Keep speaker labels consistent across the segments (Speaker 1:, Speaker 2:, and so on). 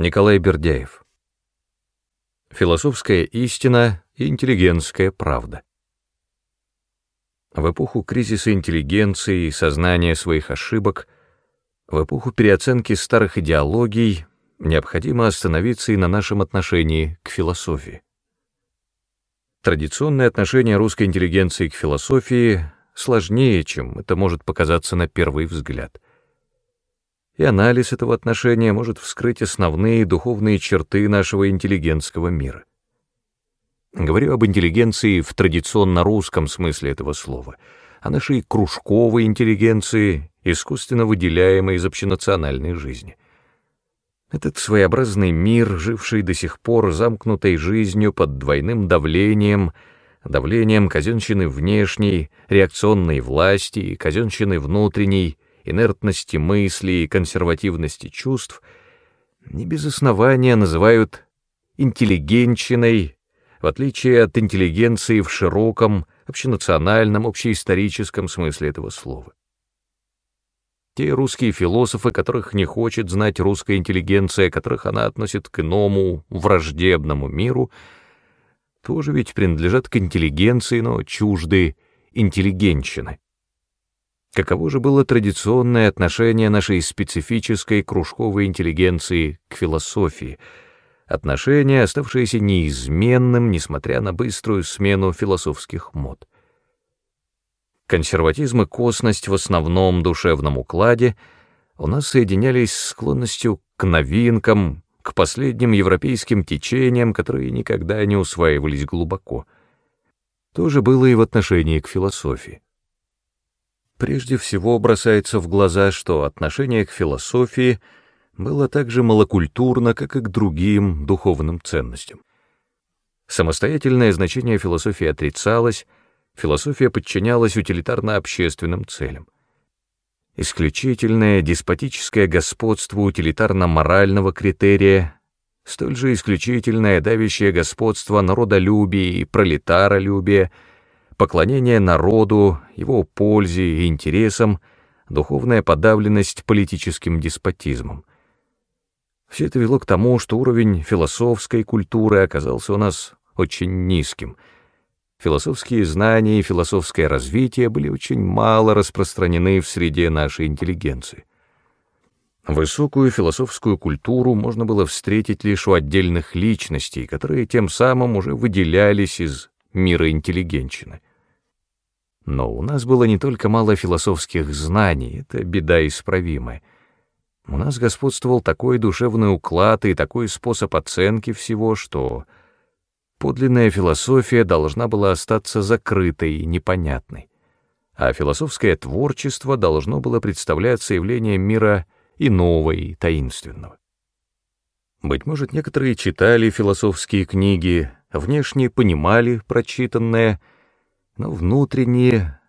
Speaker 1: Николай Бердяев. Философская истина и интеллигентская правда. В эпоху кризиса интеллигенции и сознания своих ошибок, в эпоху переоценки старых идеологий, необходимо остановиться и на нашем отношении к философии. Традиционное отношение русской интеллигенции к философии сложнее, чем это может показаться на первый взгляд — и анализ этого отношения может вскрыть основные духовные черты нашего интеллигентского мира. Говорю об интеллигенции в традиционно русском смысле этого слова, о нашей кружковой интеллигенции, искусственно выделяемой из общенациональной жизни. Этот своеобразный мир, живший до сих пор замкнутой жизнью под двойным давлением, давлением казенщины внешней, реакционной власти и казенщины внутренней — инертности мысли и консервативности чувств, не без основания называют интеллигенщиной, в отличие от интеллигенции в широком, общенациональном, общеисторическом смысле этого слова. Те русские философы, которых не хочет знать русская интеллигенция, которых она относит к иному, враждебному миру, тоже ведь принадлежат к интеллигенции, но чужды интеллигенщины. Каково же было традиционное отношение нашей специфической кружковой интеллигенции к философии, отношение, оставшееся неизменным, несмотря на быструю смену философских мод. Консерватизм и косность в основном душевном укладе у нас соединялись с склонностью к новинкам, к последним европейским течениям, которые никогда не усваивались глубоко. То же было и в отношении к философии. Прежде всего бросается в глаза, что отношение к философии было так же малокультурно, как и к другим духовным ценностям. Самостоятельное значение философии отрицалось, философия подчинялась утилитарно-общественным целям. Исключительное деспотическое господство утилитарно-морального критерия, столь же исключительное давящее господство народолюбия и пролетаролюбия — поклонение народу, его пользе и интересам, духовная подавленность политическим деспотизмом. Все это вело к тому, что уровень философской культуры оказался у нас очень низким. Философские знания и философское развитие были очень мало распространены в среде нашей интеллигенции. Высокую философскую культуру можно было встретить лишь у отдельных личностей, которые тем самым уже выделялись из мира интеллигенщины. Но у нас было не только мало философских знаний, это беда исправимая. У нас господствовал такой душевный уклад и такой способ оценки всего, что подлинная философия должна была остаться закрытой и непонятной, а философское творчество должно было представляться явлением мира иного и таинственного. Быть может, некоторые читали философские книги, внешне понимали прочитанное — но внутреннее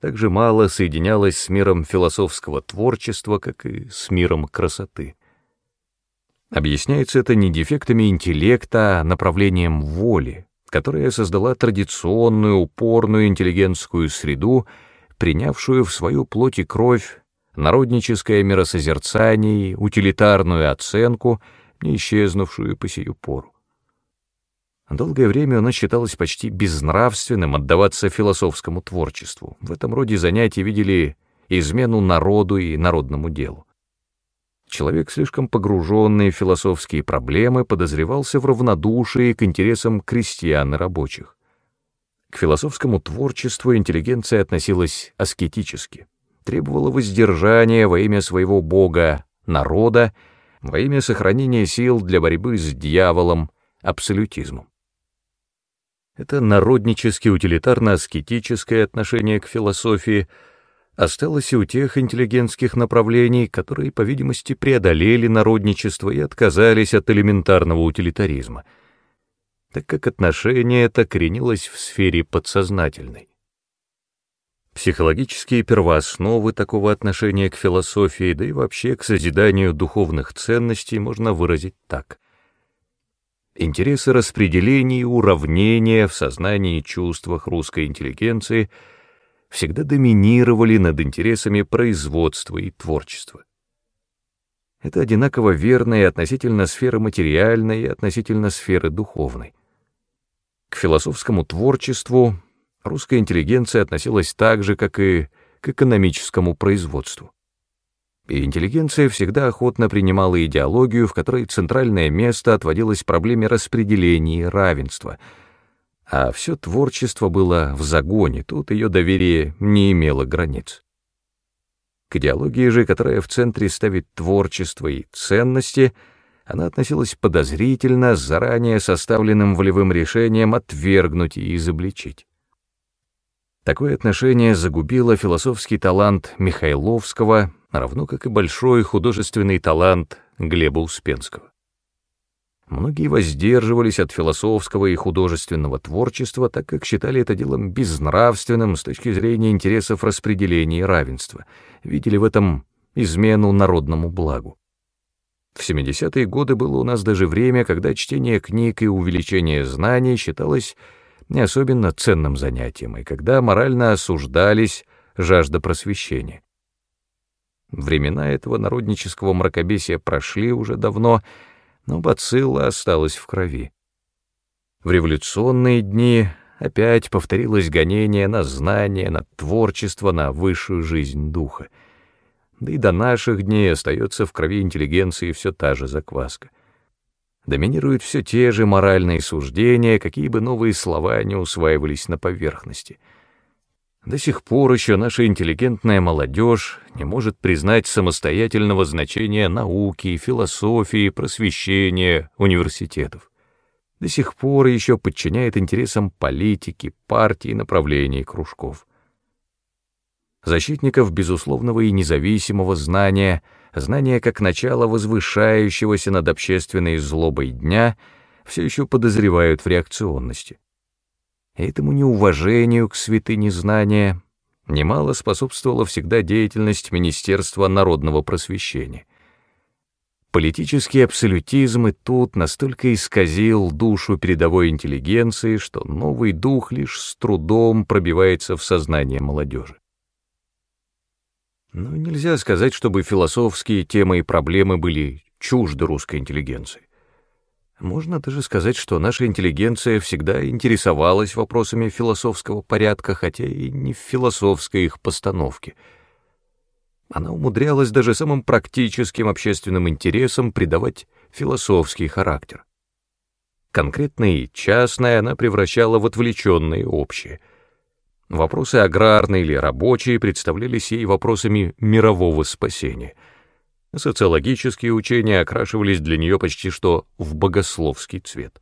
Speaker 1: так же мало соединялось с миром философского творчества, как и с миром красоты. Объясняется это не дефектами интеллекта, а направлением воли, которая создала традиционную, упорную интеллигентскую среду, принявшую в свою плоть и кровь народническое миросозерцание, утилитарную оценку, не исчезнувшую по сию пору. Долгое время у нас считалось почти безнравственным отдаваться философскому творчеству. В этом роде занятия видели измену народу и народному делу. Человек, слишком погруженный в философские проблемы, подозревался в равнодушии к интересам крестьян и рабочих. К философскому творчеству интеллигенция относилась аскетически, требовала воздержания во имя своего бога, народа, во имя сохранения сил для борьбы с дьяволом, абсолютизмом. Это народнически утилитарно-аскетическое отношение к философии осталось и у тех интеллигентских направлений, которые, по видимости, преодолели народничество и отказались от элементарного утилитаризма, так как отношение это коренилось в сфере подсознательной. Психологические первоосновы такого отношения к философии, да и вообще к созиданию духовных ценностей можно выразить так — Интересы распределения и уравнения в сознании и чувствах русской интеллигенции всегда доминировали над интересами производства и творчества. Это одинаково верно и относительно сферы материальной, и относительно сферы духовной. К философскому творчеству русская интеллигенция относилась так же, как и к экономическому производству. И интеллигенция всегда охотно принимала идеологию, в которой центральное место отводилось проблеме распределения и равенства, а все творчество было в загоне, тут ее доверие не имело границ. К идеологии же, которая в центре ставит творчество и ценности, она относилась подозрительно, с заранее составленным волевым решением отвергнуть и изобличить. Такое отношение загубило философский талант Михайловского, равно как и большой художественный талант Глеба Успенского. Многие воздерживались от философского и художественного творчества, так как считали это делом безнравственным с точки зрения интересов распределения и равенства, видели в этом измену народному благу. В 70-е годы было у нас даже время, когда чтение книг и увеличение знаний считалось не особенно ценным занятием, и когда морально осуждались жажда просвещения. Времена этого народнического мракобесия прошли уже давно, но бацилла осталась в крови. В революционные дни опять повторилось гонение на знание, на творчество, на высшую жизнь духа. Да и до наших дней остается в крови интеллигенции все та же закваска доминируют все те же моральные суждения, какие бы новые слова не усваивались на поверхности. До сих пор еще наша интеллигентная молодежь не может признать самостоятельного значения науки, философии, просвещения, университетов. До сих пор еще подчиняет интересам политики, партий, направлений, кружков. Защитников безусловного и независимого знания — знание как начало возвышающегося над общественной злобой дня, все еще подозревают в реакционности. Этому неуважению к святыне знания немало способствовала всегда деятельность Министерства народного просвещения. Политический абсолютизм и тут настолько исказил душу передовой интеллигенции, что новый дух лишь с трудом пробивается в сознание молодежи. Но нельзя сказать, чтобы философские темы и проблемы были чужды русской интеллигенции. Можно даже сказать, что наша интеллигенция всегда интересовалась вопросами философского порядка, хотя и не в философской их постановке. Она умудрялась даже самым практическим общественным интересам придавать философский характер. Конкретное и частное она превращала в отвлеченное общее — Вопросы аграрные или рабочие представлялись ей вопросами мирового спасения. Социологические учения окрашивались для нее почти что в богословский цвет.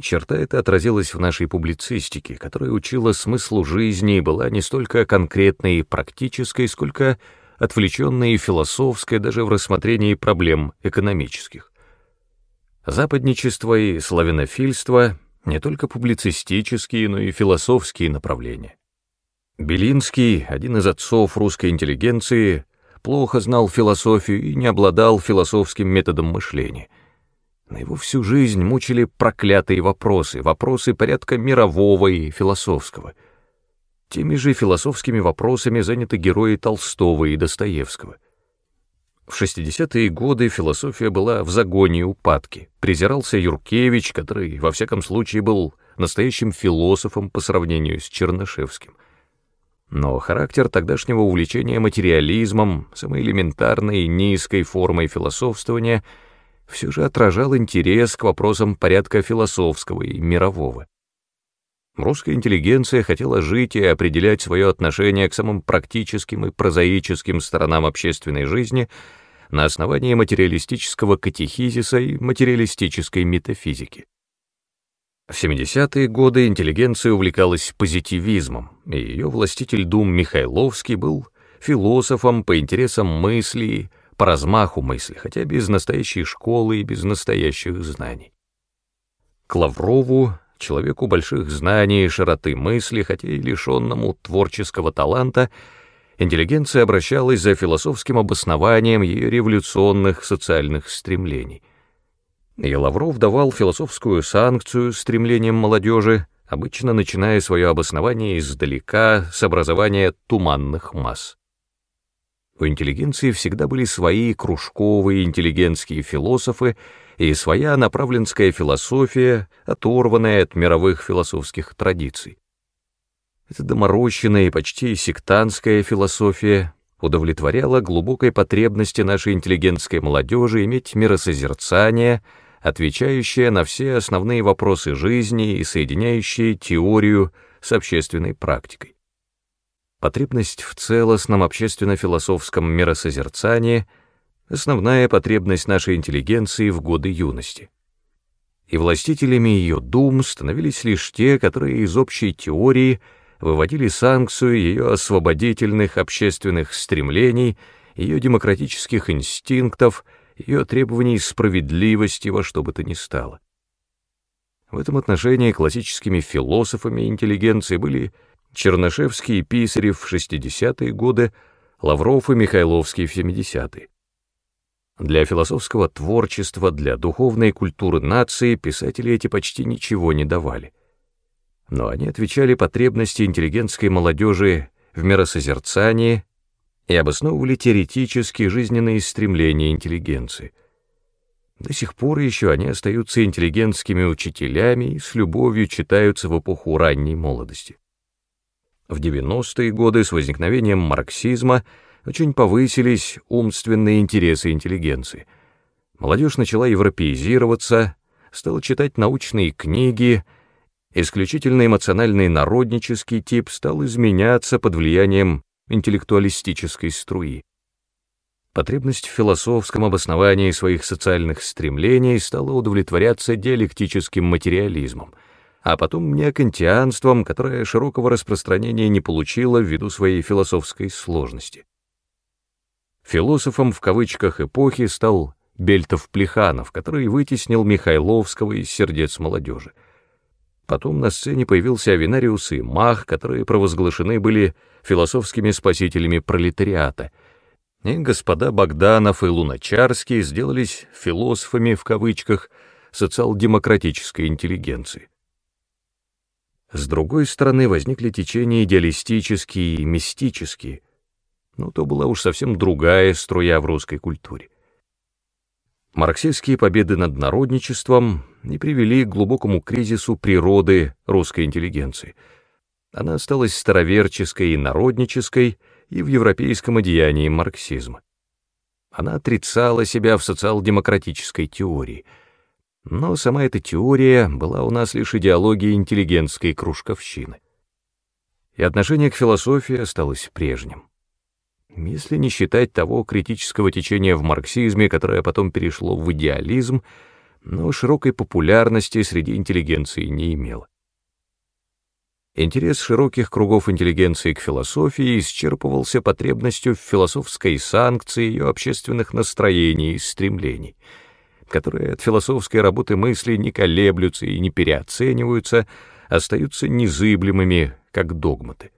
Speaker 1: Черта эта отразилась в нашей публицистике, которая учила смыслу жизни и была не столько конкретной и практической, сколько отвлеченной и философской даже в рассмотрении проблем экономических. Западничество и славянофильство не только публицистические, но и философские направления. Белинский, один из отцов русской интеллигенции, плохо знал философию и не обладал философским методом мышления. На его всю жизнь мучили проклятые вопросы, вопросы порядка мирового и философского. Теми же философскими вопросами заняты герои Толстого и Достоевского. В 60-е годы философия была в загоне и упадке. Презирался Юркевич, который, во всяком случае, был настоящим философом по сравнению с Чернышевским. Но характер тогдашнего увлечения материализмом, самой элементарной и низкой формой философствования, все же отражал интерес к вопросам порядка философского и мирового. Русская интеллигенция хотела жить и определять свое отношение к самым практическим и прозаическим сторонам общественной жизни на основании материалистического катехизиса и материалистической метафизики. В 70-е годы интеллигенция увлекалась позитивизмом, и ее властитель дум Михайловский был философом по интересам мысли, по размаху мысли, хотя без настоящей школы и без настоящих знаний. К Лаврову человеку больших знаний и широты мысли, хотя и лишенному творческого таланта, интеллигенция обращалась за философским обоснованием ее революционных социальных стремлений. И Лавров давал философскую санкцию стремлениям молодежи, обычно начиная свое обоснование издалека с образования туманных масс. У интеллигенции всегда были свои кружковые интеллигентские философы и своя направленская философия, оторванная от мировых философских традиций. Эта доморощенная и почти сектантская философия удовлетворяла глубокой потребности нашей интеллигентской молодежи иметь миросозерцание, отвечающее на все основные вопросы жизни и соединяющее теорию с общественной практикой. Потребность в целостном общественно-философском миросозерцании — основная потребность нашей интеллигенции в годы юности. И властителями ее дум становились лишь те, которые из общей теории выводили санкцию ее освободительных общественных стремлений, ее демократических инстинктов, ее требований справедливости во что бы то ни стало. В этом отношении классическими философами интеллигенции были Чернышевский и Писарев в 60-е годы, Лавров и Михайловский в 70-е. Для философского творчества, для духовной культуры нации писатели эти почти ничего не давали. Но они отвечали потребности интеллигентской молодежи в миросозерцании и обосновывали теоретические жизненные стремления интеллигенции. До сих пор еще они остаются интеллигентскими учителями и с любовью читаются в эпоху ранней молодости. В 90-е годы с возникновением марксизма очень повысились умственные интересы интеллигенции. Молодежь начала европеизироваться, стала читать научные книги, исключительно эмоциональный народнический тип стал изменяться под влиянием интеллектуалистической струи. Потребность в философском обосновании своих социальных стремлений стала удовлетворяться диалектическим материализмом — а потом неокантианством, которое широкого распространения не получило ввиду своей философской сложности. Философом в кавычках эпохи стал Бельтов-Плеханов, который вытеснил Михайловского из сердец молодежи. Потом на сцене появился Авинариус и Мах, которые провозглашены были философскими спасителями пролетариата, и господа Богданов и Луначарский сделались философами в кавычках социал-демократической интеллигенции. С другой стороны, возникли течения идеалистические и мистические, но то была уж совсем другая струя в русской культуре. Марксистские победы над народничеством не привели к глубокому кризису природы русской интеллигенции. Она осталась староверческой и народнической и в европейском одеянии марксизма. Она отрицала себя в социал-демократической теории — но сама эта теория была у нас лишь идеологией интеллигентской кружковщины. И отношение к философии осталось прежним. Если не считать того критического течения в марксизме, которое потом перешло в идеализм, но широкой популярности среди интеллигенции не имело. Интерес широких кругов интеллигенции к философии исчерпывался потребностью в философской санкции ее общественных настроений и стремлений — которые от философской работы мысли не колеблются и не переоцениваются, остаются незыблемыми, как догматы.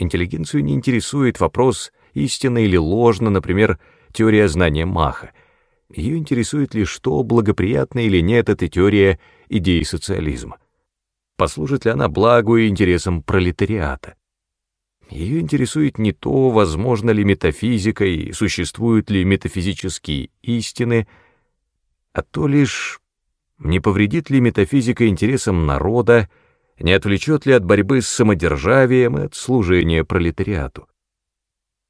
Speaker 1: Интеллигенцию не интересует вопрос, истинно или ложно, например, теория знания Маха. Ее интересует лишь то, благоприятна или нет эта теория идеи социализма. Послужит ли она благу и интересам пролетариата? Ее интересует не то, возможно ли метафизика и существуют ли метафизические истины, а то лишь не повредит ли метафизика интересам народа, не отвлечет ли от борьбы с самодержавием и от служения пролетариату.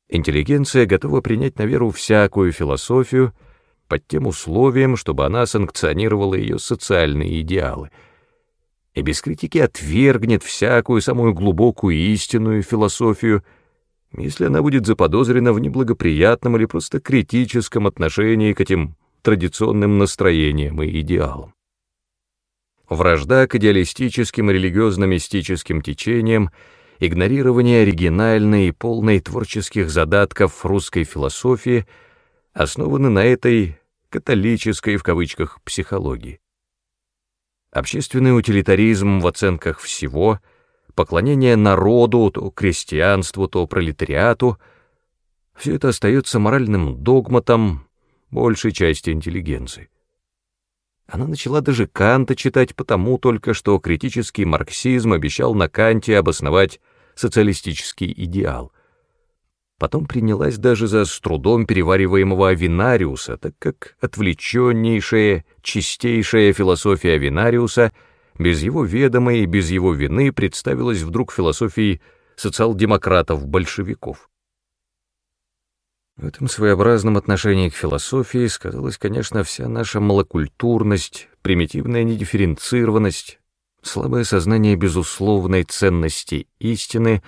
Speaker 1: Интеллигенция готова принять на веру всякую философию под тем условием, чтобы она санкционировала ее социальные идеалы, и без критики отвергнет всякую самую глубокую истинную философию, если она будет заподозрена в неблагоприятном или просто критическом отношении к этим традиционным настроениям и идеалам. Вражда к идеалистическим религиозно-мистическим течениям, игнорирование оригинальной и полной творческих задатков русской философии основаны на этой «католической» в кавычках психологии. Общественный утилитаризм в оценках всего, поклонение народу, то крестьянству, то пролетариату — все это остается моральным догматом, большей части интеллигенции. Она начала даже Канта читать потому только, что критический марксизм обещал на Канте обосновать социалистический идеал. Потом принялась даже за с трудом перевариваемого Авинариуса, так как отвлеченнейшая, чистейшая философия Авинариуса без его ведома и без его вины представилась вдруг философией социал-демократов-большевиков. В этом своеобразном отношении к философии сказалась, конечно, вся наша малокультурность, примитивная недифференцированность, слабое сознание безусловной ценности истины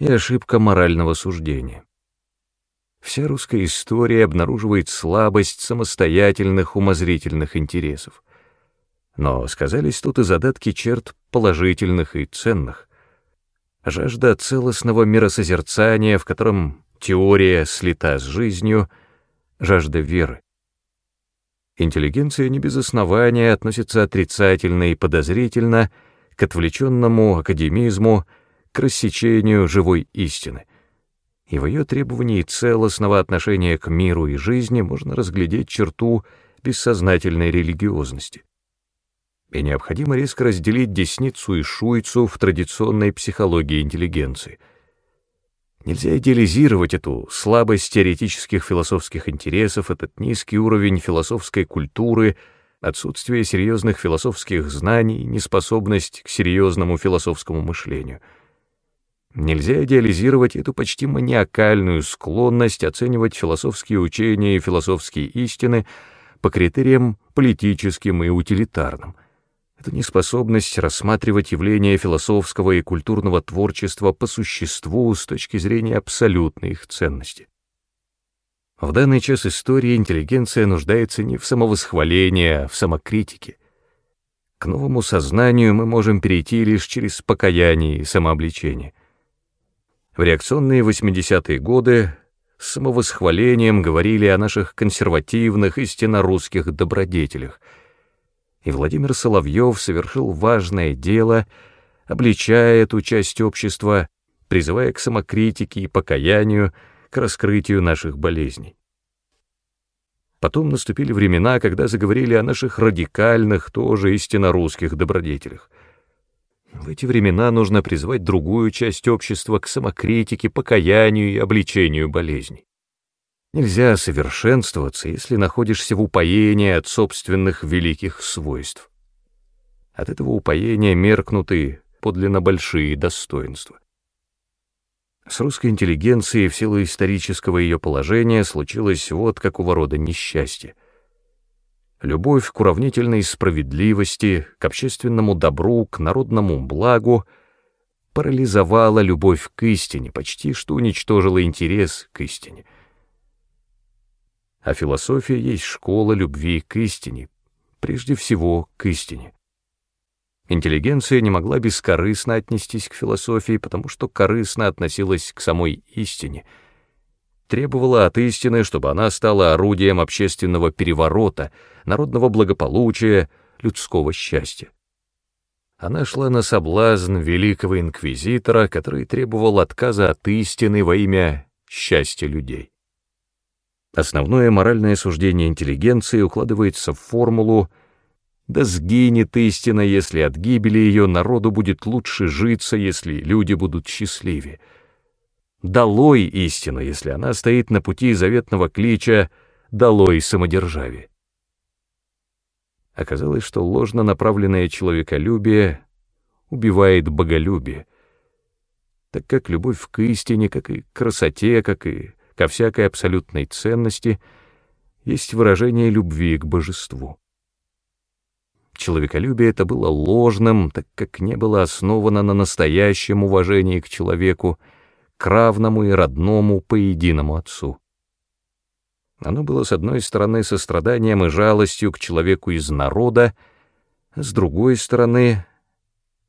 Speaker 1: и ошибка морального суждения. Вся русская история обнаруживает слабость самостоятельных умозрительных интересов. Но сказались тут и задатки черт положительных и ценных. Жажда целостного миросозерцания, в котором теория слита с жизнью, жажда веры. Интеллигенция не без основания относится отрицательно и подозрительно к отвлеченному академизму, к рассечению живой истины. И в ее требовании целостного отношения к миру и жизни можно разглядеть черту бессознательной религиозности. И необходимо резко разделить десницу и шуйцу в традиционной психологии интеллигенции — Нельзя идеализировать эту слабость теоретических философских интересов, этот низкий уровень философской культуры, отсутствие серьезных философских знаний, неспособность к серьезному философскому мышлению. Нельзя идеализировать эту почти маниакальную склонность оценивать философские учения и философские истины по критериям политическим и утилитарным — это неспособность рассматривать явления философского и культурного творчества по существу с точки зрения абсолютной их ценности. В данный час истории интеллигенция нуждается не в самовосхвалении, а в самокритике. К новому сознанию мы можем перейти лишь через покаяние и самообличение. В реакционные 80-е годы с самовосхвалением говорили о наших консервативных, истинно русских добродетелях — и Владимир Соловьев совершил важное дело, обличая эту часть общества, призывая к самокритике и покаянию, к раскрытию наших болезней. Потом наступили времена, когда заговорили о наших радикальных, тоже истинно русских добродетелях. В эти времена нужно призвать другую часть общества к самокритике, покаянию и обличению болезней. Нельзя совершенствоваться, если находишься в упоении от собственных великих свойств. От этого упоения меркнут и подлинно большие достоинства. С русской интеллигенцией в силу исторического ее положения случилось вот какого рода несчастье. Любовь к уравнительной справедливости, к общественному добру, к народному благу парализовала любовь к истине, почти что уничтожила интерес к истине — а философия есть школа любви к истине, прежде всего к истине. Интеллигенция не могла бескорыстно отнестись к философии, потому что корыстно относилась к самой истине, требовала от истины, чтобы она стала орудием общественного переворота, народного благополучия, людского счастья. Она шла на соблазн великого инквизитора, который требовал отказа от истины во имя счастья людей. Основное моральное суждение интеллигенции укладывается в формулу «Да сгинет истина, если от гибели ее народу будет лучше житься, если люди будут счастливее». «Долой истину, если она стоит на пути заветного клича «Долой самодержавие». Оказалось, что ложно направленное человеколюбие убивает боголюбие, так как любовь к истине, как и красоте, как и ко всякой абсолютной ценности, есть выражение любви к божеству. Человеколюбие это было ложным, так как не было основано на настоящем уважении к человеку, к равному и родному по единому Отцу. Оно было, с одной стороны, состраданием и жалостью к человеку из народа, с другой стороны,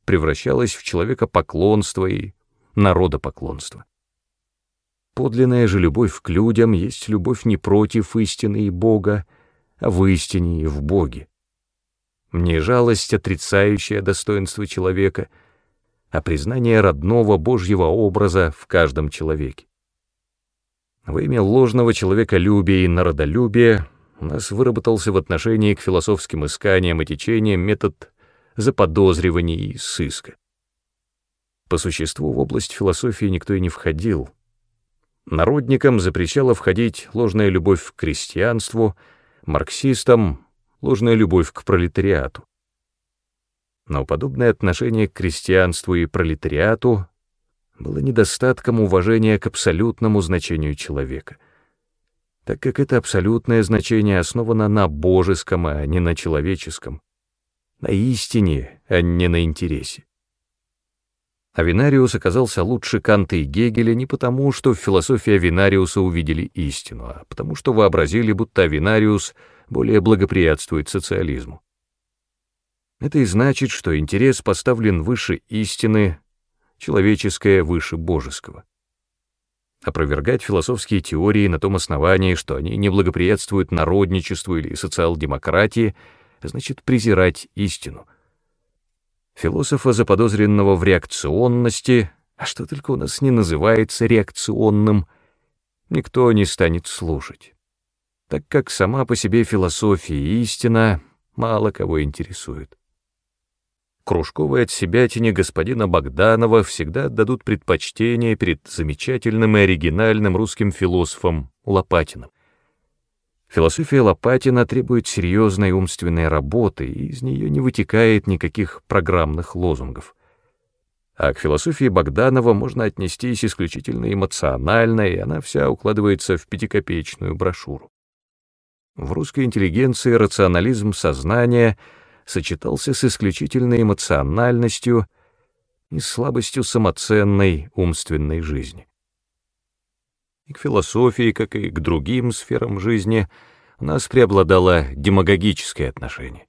Speaker 1: превращалось в человека поклонство и народопоклонство. Подлинная же любовь к людям есть любовь не против истины и Бога, а в истине и в Боге. Не жалость, отрицающая достоинство человека, а признание родного Божьего образа в каждом человеке. Во имя ложного человеколюбия и народолюбия у нас выработался в отношении к философским исканиям и течениям метод заподозривания и сыска. По существу в область философии никто и не входил — Народникам запрещала входить ложная любовь к крестьянству, марксистам — ложная любовь к пролетариату. Но подобное отношение к крестьянству и пролетариату было недостатком уважения к абсолютному значению человека, так как это абсолютное значение основано на божеском, а не на человеческом, на истине, а не на интересе. Авинариус оказался лучше Канта и Гегеля не потому, что в философии Авинариуса увидели истину, а потому что вообразили, будто Авинариус более благоприятствует социализму. Это и значит, что интерес поставлен выше истины, человеческое выше божеского. Опровергать философские теории на том основании, что они не благоприятствуют народничеству или социал-демократии, значит презирать истину — Философа, заподозренного в реакционности, а что только у нас не называется реакционным, никто не станет слушать, так как сама по себе философия и истина мало кого интересует. Кружковые от себя тени господина Богданова всегда отдадут предпочтение перед замечательным и оригинальным русским философом Лопатиным. Философия Лопатина требует серьезной умственной работы, и из нее не вытекает никаких программных лозунгов. А к философии Богданова можно отнестись исключительно эмоционально, и она вся укладывается в пятикопеечную брошюру. В русской интеллигенции рационализм сознания сочетался с исключительной эмоциональностью и слабостью самоценной умственной жизни. И к философии, как и к другим сферам жизни, у нас преобладало демагогическое отношение.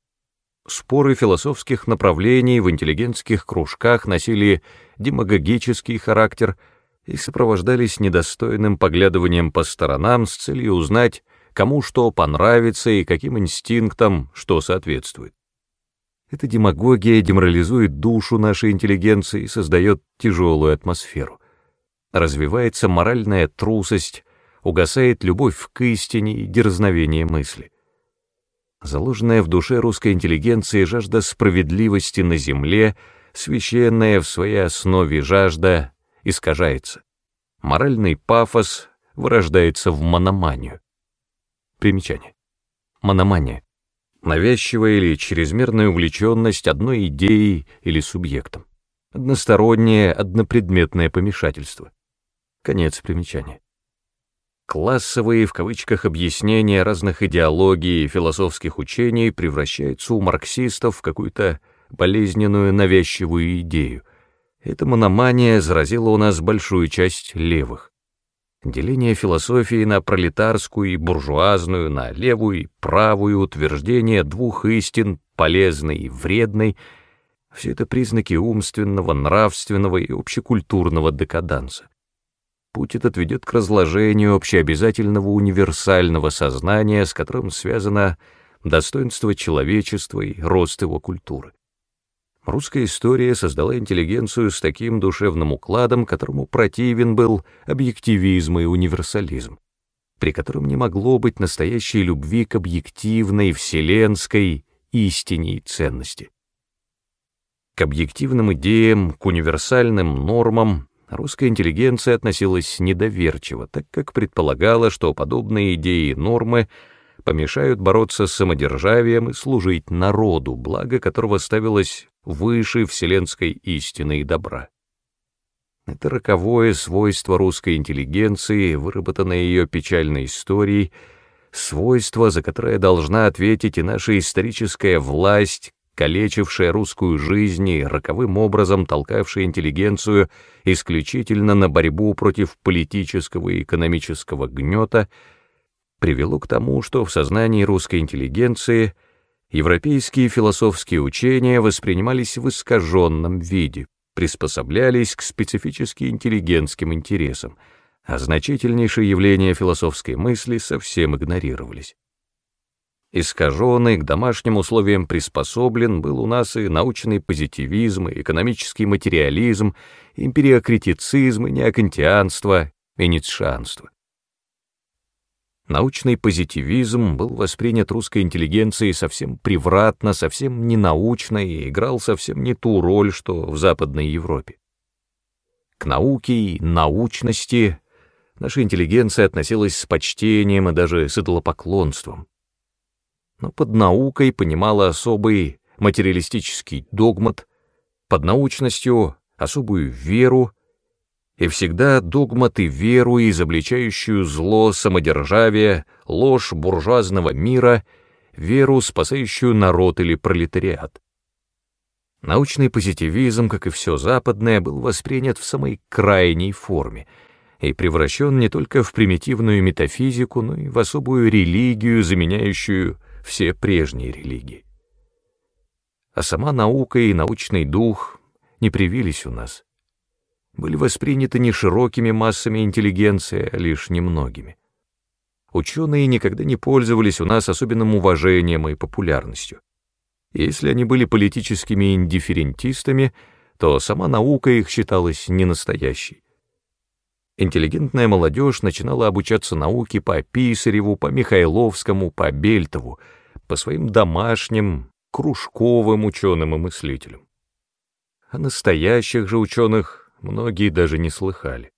Speaker 1: Споры философских направлений в интеллигентских кружках носили демагогический характер и сопровождались недостойным поглядыванием по сторонам с целью узнать, кому что понравится и каким инстинктам что соответствует. Эта демагогия деморализует душу нашей интеллигенции и создает тяжелую атмосферу развивается моральная трусость, угасает любовь к истине и дерзновение мысли. Заложенная в душе русской интеллигенции жажда справедливости на земле, священная в своей основе жажда, искажается. Моральный пафос вырождается в мономанию. Примечание. Мономания. Навязчивая или чрезмерная увлеченность одной идеей или субъектом. Одностороннее, однопредметное помешательство. Конец примечания. Классовые, в кавычках, объяснения разных идеологий и философских учений превращаются у марксистов в какую-то болезненную навязчивую идею. Эта мономания заразила у нас большую часть левых. Деление философии на пролетарскую и буржуазную, на левую и правую, утверждение двух истин, полезной и вредной — все это признаки умственного, нравственного и общекультурного декаданса. Путь этот ведет к разложению общеобязательного универсального сознания, с которым связано достоинство человечества и рост его культуры. Русская история создала интеллигенцию с таким душевным укладом, которому противен был объективизм и универсализм, при котором не могло быть настоящей любви к объективной, вселенской истине и ценности. К объективным идеям, к универсальным нормам русская интеллигенция относилась недоверчиво, так как предполагала, что подобные идеи и нормы помешают бороться с самодержавием и служить народу, благо которого ставилось выше вселенской истины и добра. Это роковое свойство русской интеллигенции, выработанное ее печальной историей, свойство, за которое должна ответить и наша историческая власть, калечившая русскую жизнь и роковым образом толкавшая интеллигенцию исключительно на борьбу против политического и экономического гнета, привело к тому, что в сознании русской интеллигенции европейские философские учения воспринимались в искаженном виде, приспособлялись к специфически интеллигентским интересам, а значительнейшие явления философской мысли совсем игнорировались. Искаженный, к домашним условиям приспособлен был у нас и научный позитивизм, и экономический материализм, империокритицизм, и неокантианство, и ницшанство. Научный позитивизм был воспринят русской интеллигенцией совсем превратно, совсем ненаучно и играл совсем не ту роль, что в Западной Европе. К науке и научности наша интеллигенция относилась с почтением и даже с идолопоклонством. Но под наукой понимала особый материалистический догмат, под научностью особую веру, и всегда догмат и веру, изобличающую зло самодержавия, ложь буржуазного мира, веру, спасающую народ или пролетариат. Научный позитивизм, как и все западное, был воспринят в самой крайней форме и превращен не только в примитивную метафизику, но и в особую религию, заменяющую все прежние религии. А сама наука и научный дух не привились у нас. Были восприняты не широкими массами интеллигенции, а лишь немногими. Ученые никогда не пользовались у нас особенным уважением и популярностью. Если они были политическими индифферентистами, то сама наука их считалась ненастоящей. Интеллигентная молодежь начинала обучаться науке по Писареву, по Михайловскому, по Бельтову, по своим домашним, кружковым ученым и мыслителям. О настоящих же ученых многие даже не слыхали.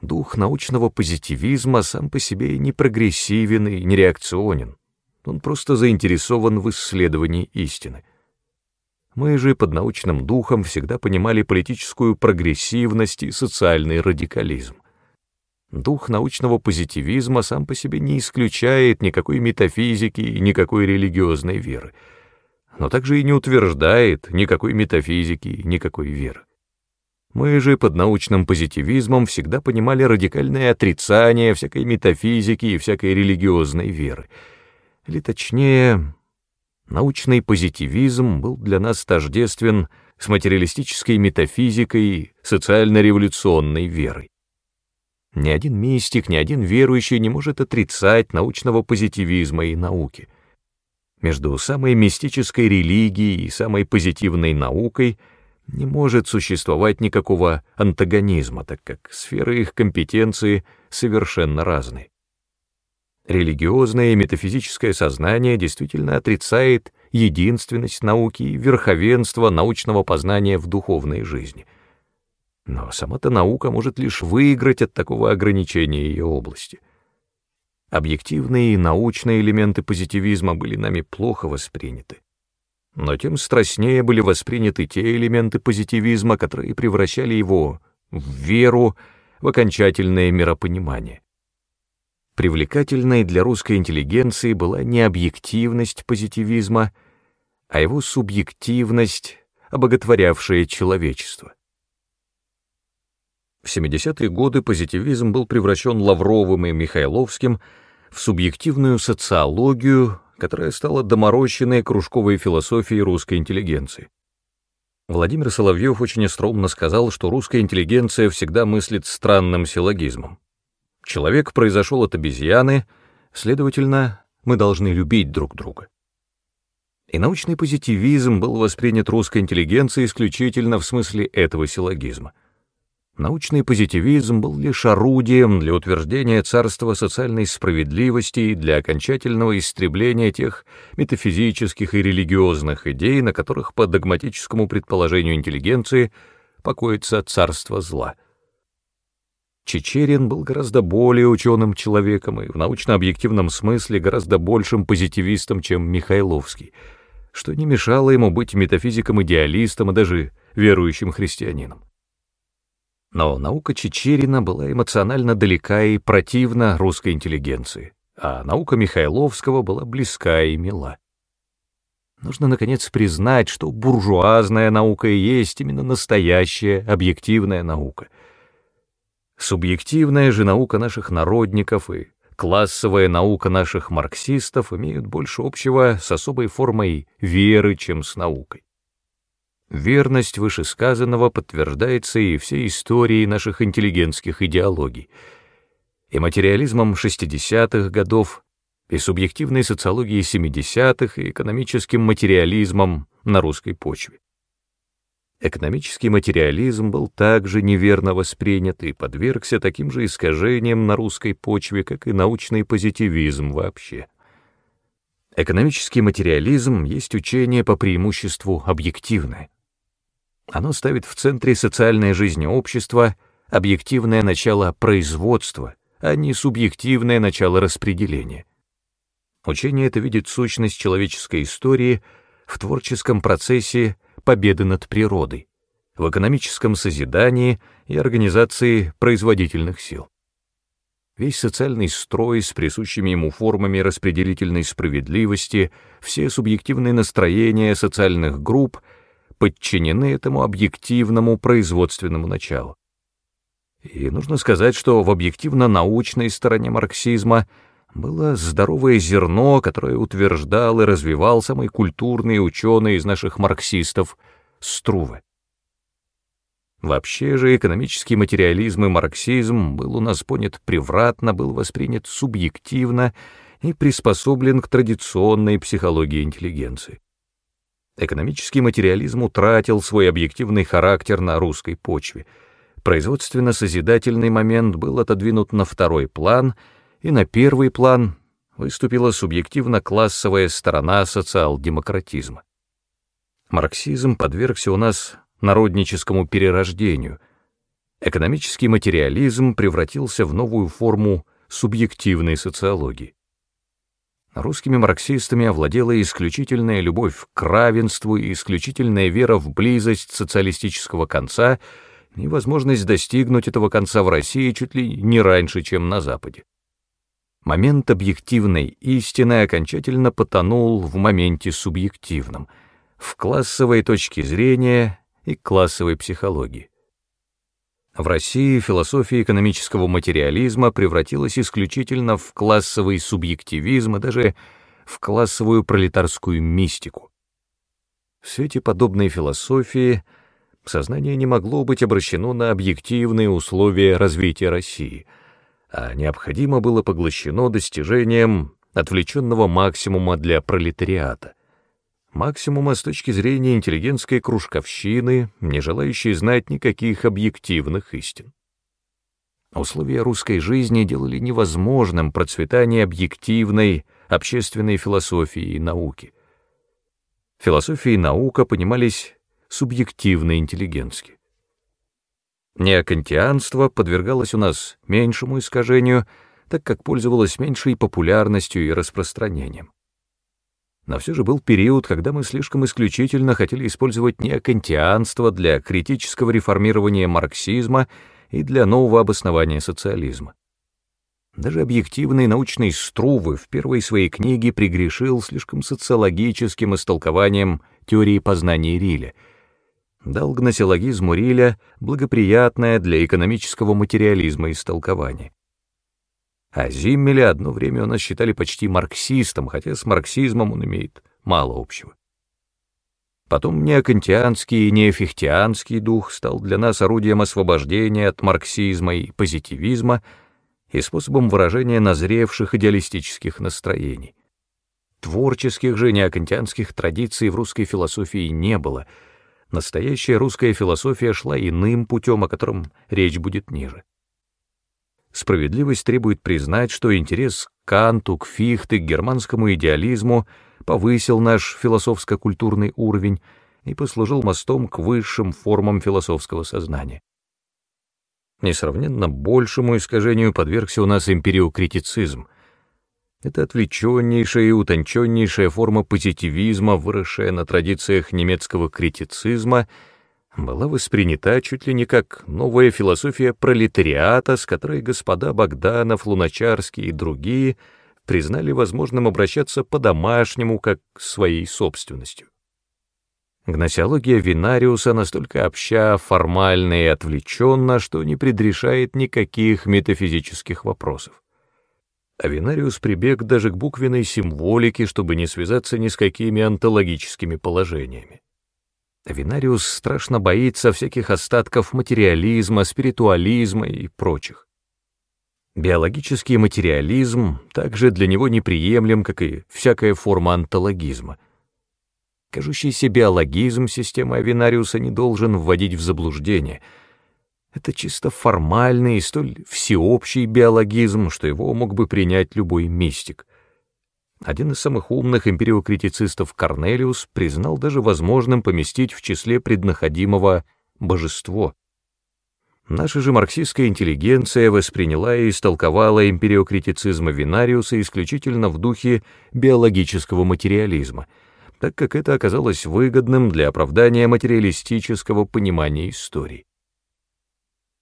Speaker 1: Дух научного позитивизма сам по себе не прогрессивен и не реакционен. Он просто заинтересован в исследовании истины. Мы же под научным духом всегда понимали политическую прогрессивность и социальный радикализм. Дух научного позитивизма сам по себе не исключает никакой метафизики и никакой религиозной веры, но также и не утверждает никакой метафизики и никакой веры. Мы же под научным позитивизмом всегда понимали радикальное отрицание всякой метафизики и всякой религиозной веры — или точнее, научный позитивизм был для нас тождествен с материалистической метафизикой, социально-революционной верой. Ни один мистик, ни один верующий не может отрицать научного позитивизма и науки. Между самой мистической религией и самой позитивной наукой не может существовать никакого антагонизма, так как сферы их компетенции совершенно разные. Религиозное и метафизическое сознание действительно отрицает единственность науки и верховенство научного познания в духовной жизни. Но сама-то наука может лишь выиграть от такого ограничения ее области. Объективные и научные элементы позитивизма были нами плохо восприняты. Но тем страстнее были восприняты те элементы позитивизма, которые превращали его в веру, в окончательное миропонимание. Привлекательной для русской интеллигенции была не объективность позитивизма, а его субъективность, обоготворявшая человечество. В 70-е годы позитивизм был превращен Лавровым и Михайловским в субъективную социологию, которая стала доморощенной кружковой философией русской интеллигенции. Владимир Соловьев очень остроумно сказал, что русская интеллигенция всегда мыслит странным силлогизмом. Человек произошел от обезьяны, следовательно, мы должны любить друг друга. И научный позитивизм был воспринят русской интеллигенцией исключительно в смысле этого силлогизма. Научный позитивизм был лишь орудием для утверждения царства социальной справедливости и для окончательного истребления тех метафизических и религиозных идей, на которых по догматическому предположению интеллигенции покоится царство зла — Чечерин был гораздо более ученым человеком и в научно-объективном смысле гораздо большим позитивистом, чем Михайловский, что не мешало ему быть метафизиком-идеалистом и даже верующим христианином. Но наука Чечерина была эмоционально далека и противна русской интеллигенции, а наука Михайловского была близка и мила. Нужно, наконец, признать, что буржуазная наука и есть именно настоящая объективная наука — Субъективная же наука наших народников и классовая наука наших марксистов имеют больше общего с особой формой веры, чем с наукой. Верность вышесказанного подтверждается и всей историей наших интеллигентских идеологий, и материализмом 60-х годов, и субъективной социологией 70-х, и экономическим материализмом на русской почве. Экономический материализм был также неверно воспринят и подвергся таким же искажениям на русской почве, как и научный позитивизм вообще. Экономический материализм есть учение по преимуществу объективное. Оно ставит в центре социальной жизни общества объективное начало производства, а не субъективное начало распределения. Учение это видит сущность человеческой истории в творческом процессе победы над природой, в экономическом созидании и организации производительных сил. Весь социальный строй с присущими ему формами распределительной справедливости, все субъективные настроения социальных групп подчинены этому объективному производственному началу. И нужно сказать, что в объективно-научной стороне марксизма было здоровое зерно, которое утверждал и развивал самый культурный ученый из наших марксистов Струве. Вообще же экономический материализм и марксизм был у нас понят превратно, был воспринят субъективно и приспособлен к традиционной психологии интеллигенции. Экономический материализм утратил свой объективный характер на русской почве — производственно-созидательный момент был отодвинут на второй план, и на первый план выступила субъективно-классовая сторона социал-демократизма. Марксизм подвергся у нас народническому перерождению. Экономический материализм превратился в новую форму субъективной социологии. Русскими марксистами овладела исключительная любовь к равенству и исключительная вера в близость социалистического конца — и возможность достигнуть этого конца в России чуть ли не раньше, чем на Западе. Момент объективной истины окончательно потонул в моменте субъективном, в классовой точке зрения и классовой психологии. В России философия экономического материализма превратилась исключительно в классовый субъективизм и даже в классовую пролетарскую мистику. В свете подобной философии – сознание не могло быть обращено на объективные условия развития России, а необходимо было поглощено достижением отвлеченного максимума для пролетариата. Максимума с точки зрения интеллигентской кружковщины, не желающей знать никаких объективных истин. Условия русской жизни делали невозможным процветание объективной общественной философии и науки. Философия и наука понимались субъективно-интеллигентски. Неокантианство подвергалось у нас меньшему искажению, так как пользовалось меньшей популярностью и распространением. Но все же был период, когда мы слишком исключительно хотели использовать неокантианство для критического реформирования марксизма и для нового обоснования социализма. Даже объективный научный Струвы в первой своей книге пригрешил слишком социологическим истолкованием теории познания Риля — дал гносеологизму Риля благоприятное для экономического материализма истолкование. А Зиммеля одно время у нас считали почти марксистом, хотя с марксизмом он имеет мало общего. Потом неокантианский и неофихтианский дух стал для нас орудием освобождения от марксизма и позитивизма и способом выражения назревших идеалистических настроений. Творческих же неокантианских традиций в русской философии не было — настоящая русская философия шла иным путем, о котором речь будет ниже. Справедливость требует признать, что интерес к Канту, к Фихте, к германскому идеализму повысил наш философско-культурный уровень и послужил мостом к высшим формам философского сознания. Несравненно большему искажению подвергся у нас империокритицизм — это отвлеченнейшая и утонченнейшая форма позитивизма, выросшая на традициях немецкого критицизма, была воспринята чуть ли не как новая философия пролетариата, с которой господа Богданов, Луначарский и другие признали возможным обращаться по-домашнему, как своей собственностью. Гносеология Винариуса настолько обща, формальна и отвлеченна, что не предрешает никаких метафизических вопросов. Авинариус прибег даже к буквенной символике, чтобы не связаться ни с какими онтологическими положениями. Авинариус страшно боится всяких остатков материализма, спиритуализма и прочих. Биологический материализм также для него неприемлем, как и всякая форма онтологизма. Кажущийся биологизм системы Авинариуса не должен вводить в заблуждение — это чисто формальный и столь всеобщий биологизм, что его мог бы принять любой мистик. Один из самых умных империокритицистов Корнелиус признал даже возможным поместить в числе преднаходимого божество. Наша же марксистская интеллигенция восприняла и истолковала империокритицизм Авенариуса исключительно в духе биологического материализма, так как это оказалось выгодным для оправдания материалистического понимания истории.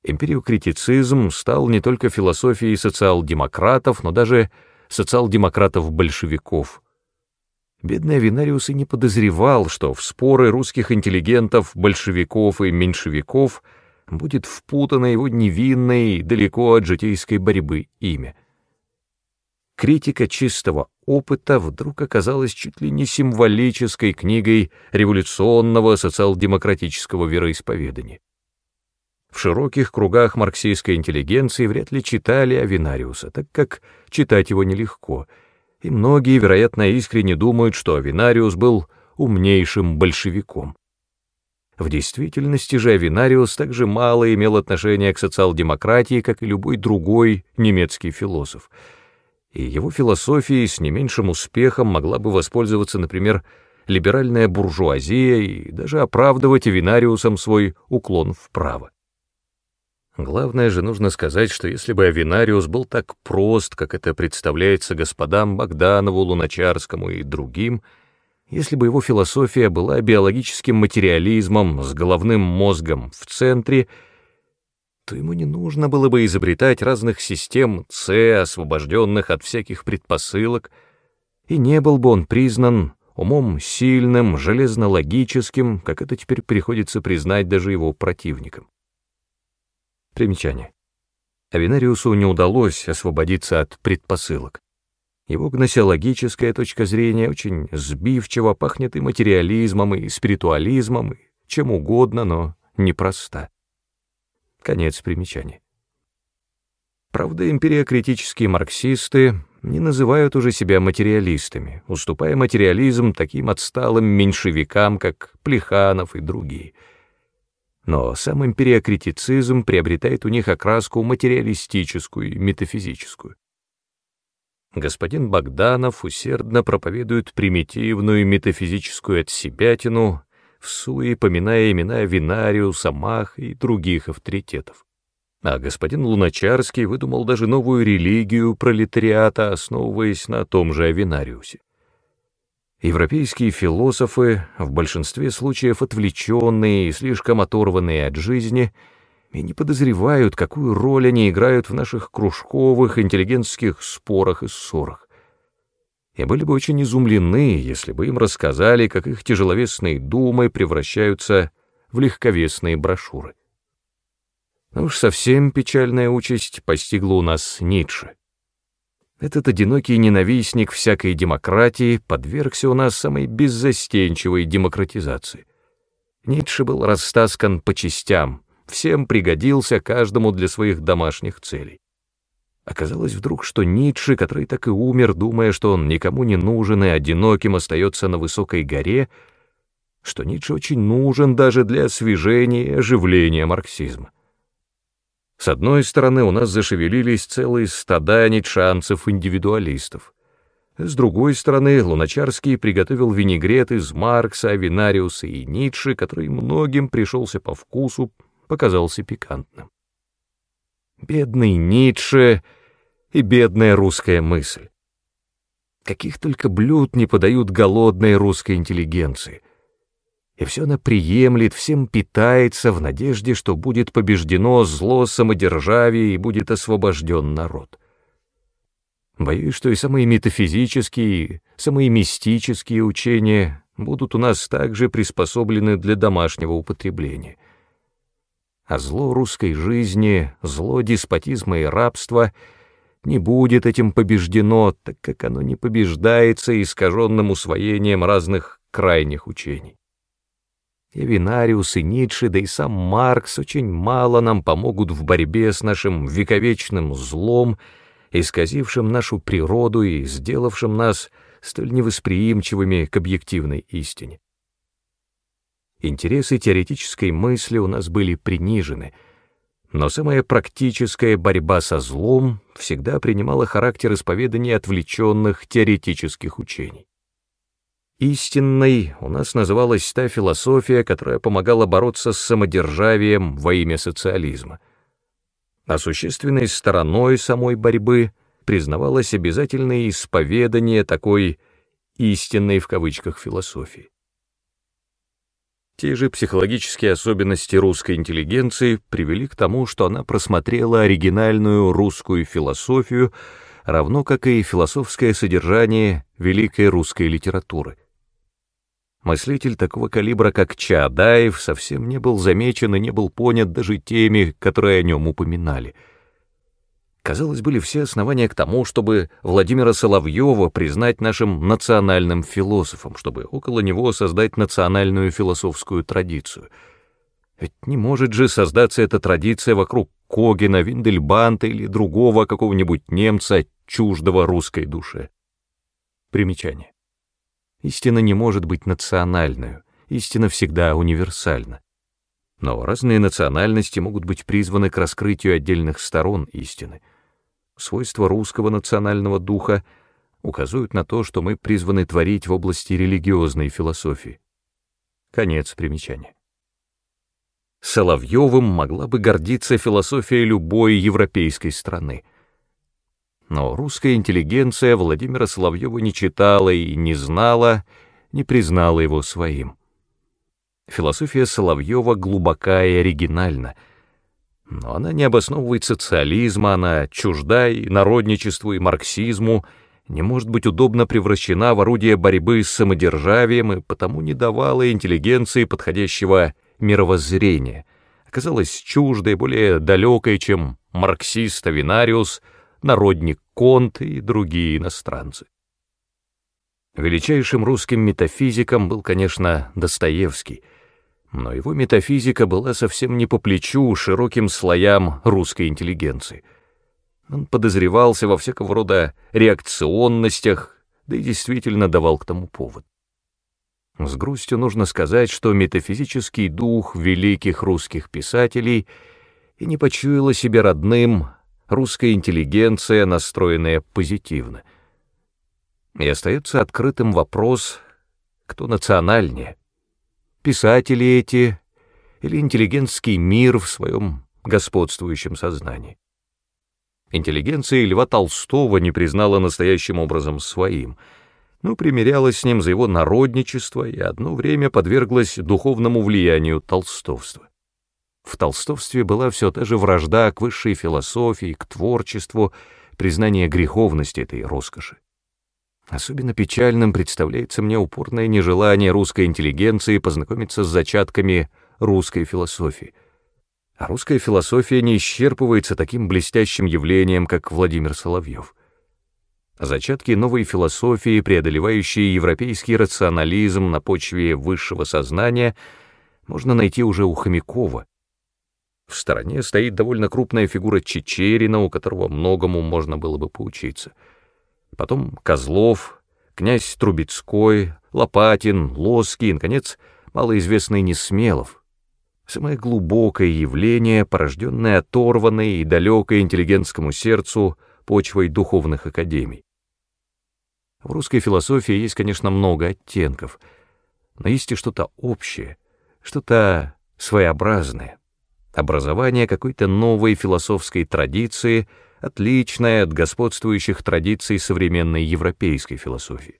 Speaker 1: Империокритицизм стал не только философией социал-демократов, но даже социал-демократов-большевиков. Бедный Авенариус и не подозревал, что в споры русских интеллигентов, большевиков и меньшевиков будет впутано его невинное и далеко от житейской борьбы имя. Критика чистого опыта вдруг оказалась чуть ли не символической книгой революционного социал-демократического вероисповедания. В широких кругах марксистской интеллигенции вряд ли читали Авинариуса, так как читать его нелегко, и многие, вероятно, искренне думают, что Авинариус был умнейшим большевиком. В действительности же Авинариус также мало имел отношения к социал-демократии, как и любой другой немецкий философ, и его философией с не меньшим успехом могла бы воспользоваться, например, либеральная буржуазия и даже оправдывать Авинариусом свой уклон вправо. Главное же нужно сказать, что если бы Авинариус был так прост, как это представляется господам Богданову, Луначарскому и другим, если бы его философия была биологическим материализмом с головным мозгом в центре, то ему не нужно было бы изобретать разных систем С, освобожденных от всяких предпосылок, и не был бы он признан умом сильным, железно-логическим, как это теперь приходится признать даже его противникам. Примечание. Авинариусу не удалось освободиться от предпосылок. Его гносеологическая точка зрения очень сбивчиво пахнет и материализмом, и спиритуализмом, и чем угодно, но непроста. Конец примечания. Правда, империокритические марксисты не называют уже себя материалистами, уступая материализм таким отсталым меньшевикам, как Плеханов и другие — но сам империокритицизм приобретает у них окраску материалистическую и метафизическую. Господин Богданов усердно проповедует примитивную метафизическую отсебятину, в суе поминая имена Винариуса, Маха и других авторитетов. А господин Луначарский выдумал даже новую религию пролетариата, основываясь на том же Авинариусе. Европейские философы, в большинстве случаев отвлеченные и слишком оторванные от жизни, и не подозревают, какую роль они играют в наших кружковых интеллигентских спорах и ссорах. И были бы очень изумлены, если бы им рассказали, как их тяжеловесные думы превращаются в легковесные брошюры. Но уж совсем печальная участь постигла у нас Ницше. Этот одинокий ненавистник всякой демократии подвергся у нас самой беззастенчивой демократизации. Ницше был растаскан по частям, всем пригодился каждому для своих домашних целей. Оказалось вдруг, что Ницше, который так и умер, думая, что он никому не нужен и одиноким остается на высокой горе, что Ницше очень нужен даже для освежения и оживления марксизма. С одной стороны, у нас зашевелились целые стада ницшанцев-индивидуалистов. С другой стороны, Луначарский приготовил винегрет из Маркса, Авинариуса и Ницше, который многим пришелся по вкусу, показался пикантным. Бедный Ницше и бедная русская мысль. Каких только блюд не подают голодной русской интеллигенции и все она приемлет, всем питается в надежде, что будет побеждено зло самодержавие и будет освобожден народ. Боюсь, что и самые метафизические, самые мистические учения будут у нас также приспособлены для домашнего употребления. А зло русской жизни, зло деспотизма и рабства не будет этим побеждено, так как оно не побеждается искаженным усвоением разных крайних учений. И Винариус, и Ницше, да и сам Маркс очень мало нам помогут в борьбе с нашим вековечным злом, исказившим нашу природу и сделавшим нас столь невосприимчивыми к объективной истине. Интересы теоретической мысли у нас были принижены, но самая практическая борьба со злом всегда принимала характер исповедания отвлеченных теоретических учений. Истинной у нас называлась та философия, которая помогала бороться с самодержавием во имя социализма. А существенной стороной самой борьбы признавалось обязательное исповедание такой «истинной» в кавычках философии. Те же психологические особенности русской интеллигенции привели к тому, что она просмотрела оригинальную русскую философию, равно как и философское содержание великой русской литературы. Мыслитель такого калибра, как Чаадаев, совсем не был замечен и не был понят даже теми, которые о нем упоминали — Казалось, были все основания к тому, чтобы Владимира Соловьева признать нашим национальным философом, чтобы около него создать национальную философскую традицию. Ведь не может же создаться эта традиция вокруг Когена, Виндельбанта или другого какого-нибудь немца, чуждого русской душе. Примечание. Истина не может быть национальной, истина всегда универсальна. Но разные национальности могут быть призваны к раскрытию отдельных сторон истины — свойства русского национального духа указывают на то, что мы призваны творить в области религиозной философии. Конец примечания. Соловьевым могла бы гордиться философия любой европейской страны. Но русская интеллигенция Владимира Соловьева не читала и не знала, не признала его своим. Философия Соловьева глубока и оригинальна — но она не обосновывает социализма, она чужда и народничеству, и марксизму, не может быть удобно превращена в орудие борьбы с самодержавием и потому не давала интеллигенции подходящего мировоззрения, оказалась чуждой, более далекой, чем марксист Авинариус, народник Конт и другие иностранцы. Величайшим русским метафизиком был, конечно, Достоевский — но его метафизика была совсем не по плечу широким слоям русской интеллигенции. Он подозревался во всякого рода реакционностях, да и действительно давал к тому повод. С грустью нужно сказать, что метафизический дух великих русских писателей и не почуяла себе родным русская интеллигенция, настроенная позитивно. И остается открытым вопрос, кто национальнее — писатели эти или интеллигентский мир в своем господствующем сознании. Интеллигенция Льва Толстого не признала настоящим образом своим, но примирялась с ним за его народничество и одно время подверглась духовному влиянию толстовства. В толстовстве была все та же вражда к высшей философии, к творчеству, признание греховности этой роскоши. Особенно печальным представляется мне упорное нежелание русской интеллигенции познакомиться с зачатками русской философии. А русская философия не исчерпывается таким блестящим явлением, как Владимир Соловьев. Зачатки новой философии, преодолевающие европейский рационализм на почве высшего сознания, можно найти уже у Хомякова. В стороне стоит довольно крупная фигура Чечерина, у которого многому можно было бы поучиться — потом Козлов, князь Трубецкой, Лопатин, Лоский, наконец, малоизвестный Несмелов. Самое глубокое явление, порожденное оторванной и далекой интеллигентскому сердцу почвой духовных академий. В русской философии есть, конечно, много оттенков, но есть и что-то общее, что-то своеобразное, образование какой-то новой философской традиции — отличная от господствующих традиций современной европейской философии.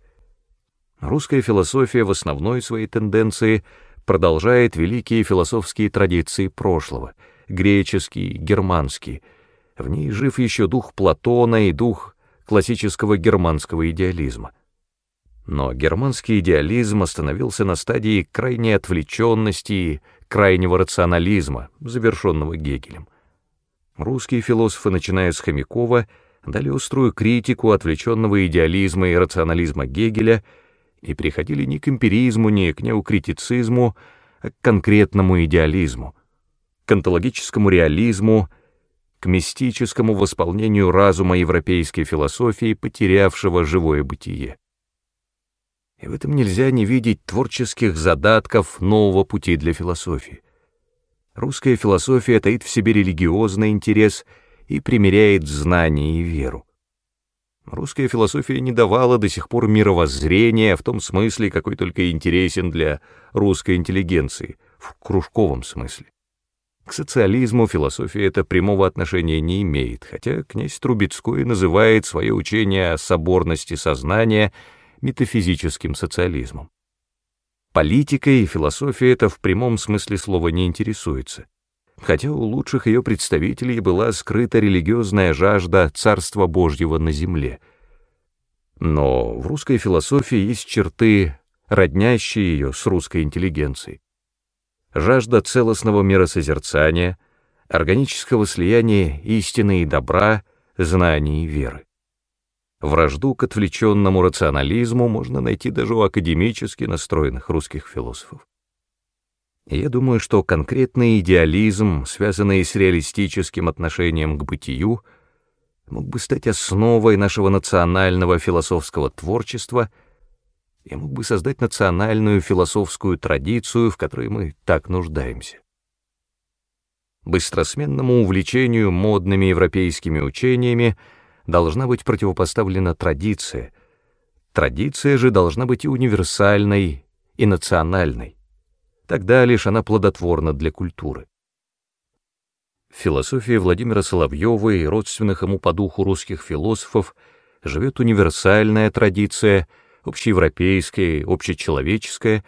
Speaker 1: Русская философия в основной своей тенденции продолжает великие философские традиции прошлого, греческий, германский. В ней жив еще дух Платона и дух классического германского идеализма. Но германский идеализм остановился на стадии крайней отвлеченности и крайнего рационализма, завершенного Гегелем. Русские философы, начиная с Хомякова, дали острую критику отвлеченного идеализма и рационализма Гегеля и приходили не к эмпиризму, не к неокритицизму, а к конкретному идеализму, к онтологическому реализму, к мистическому восполнению разума европейской философии, потерявшего живое бытие. И в этом нельзя не видеть творческих задатков нового пути для философии. Русская философия таит в себе религиозный интерес и примеряет знание и веру. Русская философия не давала до сих пор мировоззрения в том смысле, какой только интересен для русской интеллигенции, в кружковом смысле. К социализму философия это прямого отношения не имеет, хотя князь Трубецкой называет свое учение о соборности сознания метафизическим социализмом. Политикой философия это в прямом смысле слова не интересуется, хотя у лучших ее представителей была скрыта религиозная жажда Царства Божьего на земле. Но в русской философии есть черты, роднящие ее с русской интеллигенцией жажда целостного миросозерцания, органического слияния истины и добра, знаний и веры. Вражду к отвлеченному рационализму можно найти даже у академически настроенных русских философов. я думаю, что конкретный идеализм, связанный с реалистическим отношением к бытию, мог бы стать основой нашего национального философского творчества — я мог бы создать национальную философскую традицию, в которой мы так нуждаемся. Быстросменному увлечению модными европейскими учениями должна быть противопоставлена традиция. Традиция же должна быть и универсальной, и национальной. Тогда лишь она плодотворна для культуры. В философии Владимира Соловьева и родственных ему по духу русских философов живет универсальная традиция — общеевропейское, общечеловеческое,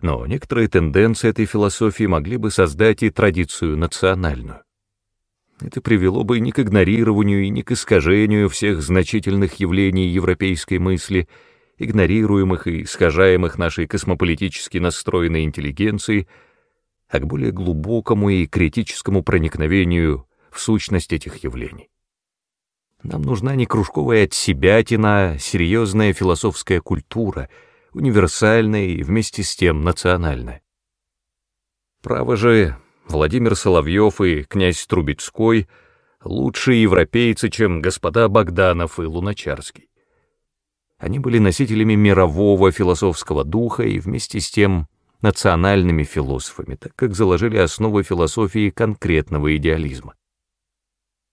Speaker 1: но некоторые тенденции этой философии могли бы создать и традицию национальную. Это привело бы не к игнорированию и не к искажению всех значительных явлений европейской мысли, игнорируемых и искажаемых нашей космополитически настроенной интеллигенцией, а к более глубокому и критическому проникновению в сущность этих явлений. Нам нужна не кружковая отсебятина, а серьезная философская культура, универсальная и вместе с тем национальная. Право же, Владимир Соловьев и князь Трубецкой лучшие европейцы, чем господа Богданов и Луначарский. Они были носителями мирового философского духа и вместе с тем национальными философами, так как заложили основы философии конкретного идеализма.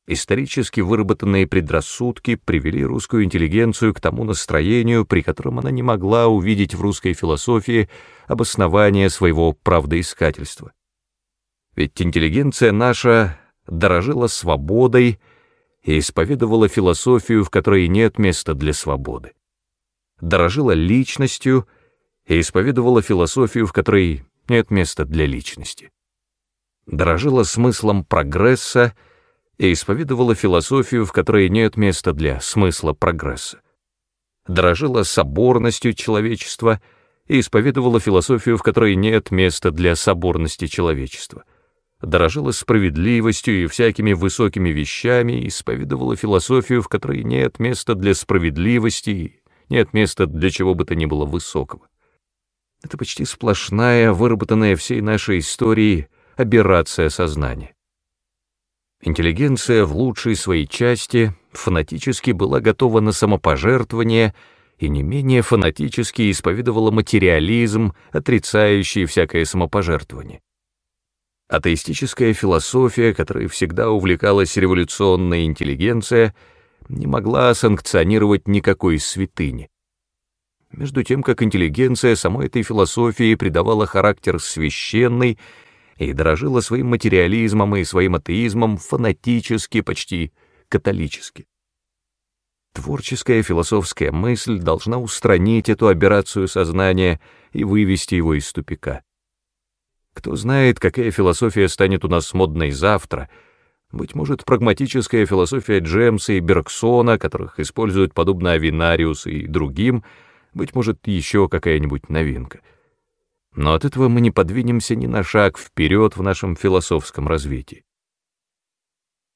Speaker 1: Исторически выработанные предрассудки привели русскую интеллигенцию к тому настроению, при котором она не могла увидеть в русской философии обоснование своего правдоискательства. Ведь интеллигенция наша дорожила свободой и исповедовала философию, в которой нет места для свободы. Дорожила личностью и исповедовала философию, в которой нет места для личности. Дорожила смыслом прогресса и исповедовала философию, в которой нет места для смысла прогресса. Дорожила соборностью человечества и исповедовала философию, в которой нет места для соборности человечества. Дорожила справедливостью и всякими высокими вещами исповедовала философию, в которой нет места для справедливости нет места для чего бы то ни было высокого. Это почти сплошная, выработанная всей нашей историей аберрация сознания. Интеллигенция в лучшей своей части фанатически была готова на самопожертвование и не менее фанатически исповедовала материализм, отрицающий всякое самопожертвование. Атеистическая философия, которой всегда увлекалась революционная интеллигенция, не могла санкционировать никакой святыни. Между тем, как интеллигенция самой этой философии придавала характер священный и дорожила своим материализмом и своим атеизмом фанатически, почти католически. Творческая философская мысль должна устранить эту аберрацию сознания и вывести его из тупика. Кто знает, какая философия станет у нас модной завтра, быть может, прагматическая философия Джемса и Бергсона, которых используют подобно Авинариус и другим, быть может, еще какая-нибудь новинка — но от этого мы не подвинемся ни на шаг вперед в нашем философском развитии.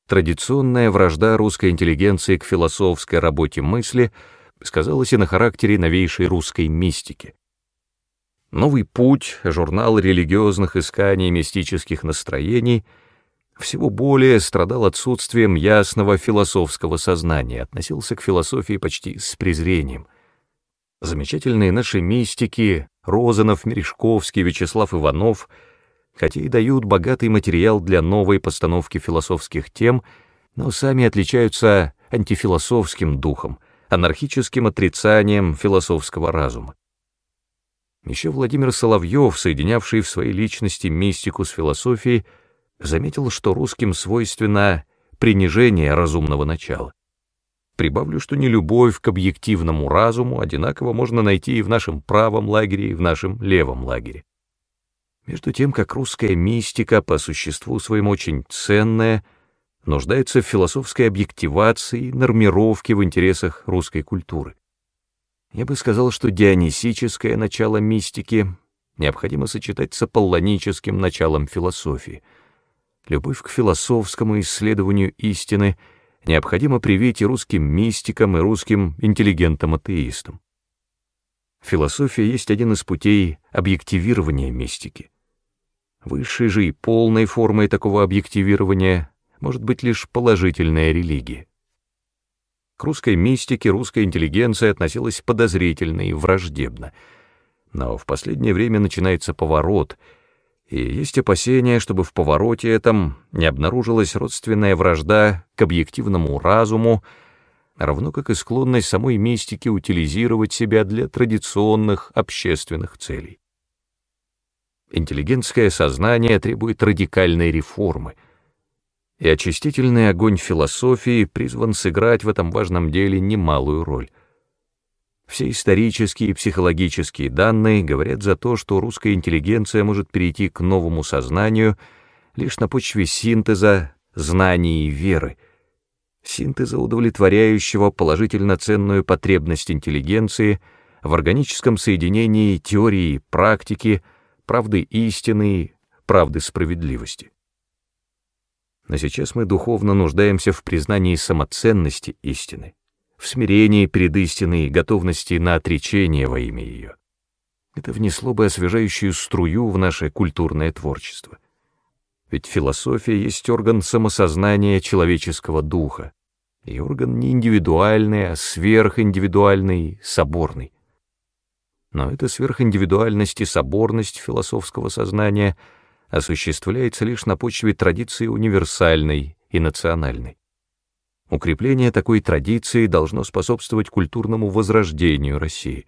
Speaker 1: Традиционная вражда русской интеллигенции к философской работе мысли сказалась и на характере новейшей русской мистики. «Новый путь», журнал религиозных исканий мистических настроений, всего более страдал отсутствием ясного философского сознания, относился к философии почти с презрением. Замечательные наши мистики Розанов, Мережковский, Вячеслав Иванов, хотя и дают богатый материал для новой постановки философских тем, но сами отличаются антифилософским духом, анархическим отрицанием философского разума. Еще Владимир Соловьев, соединявший в своей личности мистику с философией, заметил, что русским свойственно принижение разумного начала. Прибавлю, что не любовь к объективному разуму одинаково можно найти и в нашем правом лагере, и в нашем левом лагере. Между тем, как русская мистика по существу своему очень ценная, нуждается в философской объективации, нормировке в интересах русской культуры. Я бы сказал, что дионисическое начало мистики необходимо сочетать с аполлоническим началом философии. Любовь к философскому исследованию истины — необходимо привить и русским мистикам, и русским интеллигентам-атеистам. Философия есть один из путей объективирования мистики. Высшей же и полной формой такого объективирования может быть лишь положительная религия. К русской мистике русская интеллигенция относилась подозрительно и враждебно, но в последнее время начинается поворот — и есть опасения, чтобы в повороте этом не обнаружилась родственная вражда к объективному разуму, равно как и склонность самой мистики утилизировать себя для традиционных общественных целей. Интеллигентское сознание требует радикальной реформы, и очистительный огонь философии призван сыграть в этом важном деле немалую роль — все исторические и психологические данные говорят за то, что русская интеллигенция может перейти к новому сознанию лишь на почве синтеза знаний и веры, синтеза удовлетворяющего положительно ценную потребность интеллигенции в органическом соединении теории и практики, правды истины, правды справедливости. Но сейчас мы духовно нуждаемся в признании самоценности истины в смирении перед истиной и готовности на отречение во имя ее. Это внесло бы освежающую струю в наше культурное творчество. Ведь философия есть орган самосознания человеческого духа, и орган не индивидуальный, а сверхиндивидуальный, соборный. Но эта сверхиндивидуальность и соборность философского сознания осуществляется лишь на почве традиции универсальной и национальной. Укрепление такой традиции должно способствовать культурному возрождению России.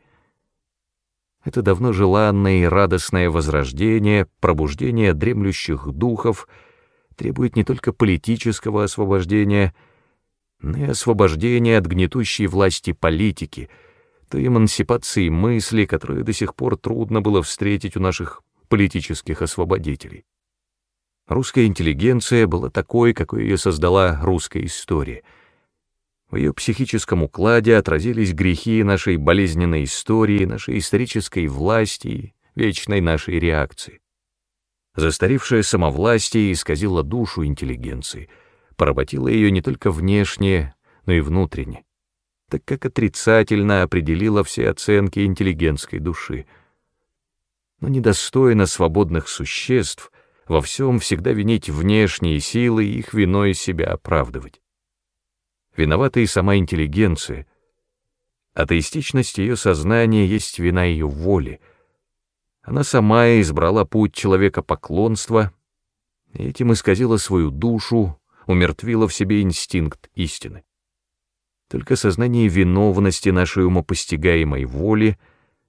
Speaker 1: Это давно желанное и радостное возрождение, пробуждение дремлющих духов требует не только политического освобождения, но и освобождения от гнетущей власти политики, той эмансипации мысли, которую до сих пор трудно было встретить у наших политических освободителей. Русская интеллигенция была такой, какой ее создала русская история. В ее психическом укладе отразились грехи нашей болезненной истории, нашей исторической власти, вечной нашей реакции. Застаревшее самовластие исказило душу интеллигенции, поработило ее не только внешне, но и внутренне, так как отрицательно определило все оценки интеллигентской души. Но недостойно свободных существ — во всем всегда винить внешние силы и их виной себя оправдывать. Виновата и сама интеллигенция. Атеистичность ее сознания есть вина ее воли. Она сама избрала путь человека поклонства, и этим исказила свою душу, умертвила в себе инстинкт истины. Только сознание виновности нашей умопостигаемой воли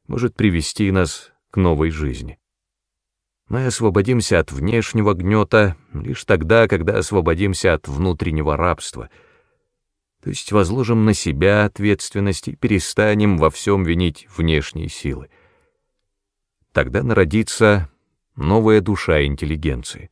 Speaker 1: может привести нас к новой жизни. Мы освободимся от внешнего гнета лишь тогда, когда освободимся от внутреннего рабства, то есть возложим на себя ответственность и перестанем во всем винить внешние силы. Тогда народится новая душа интеллигенции.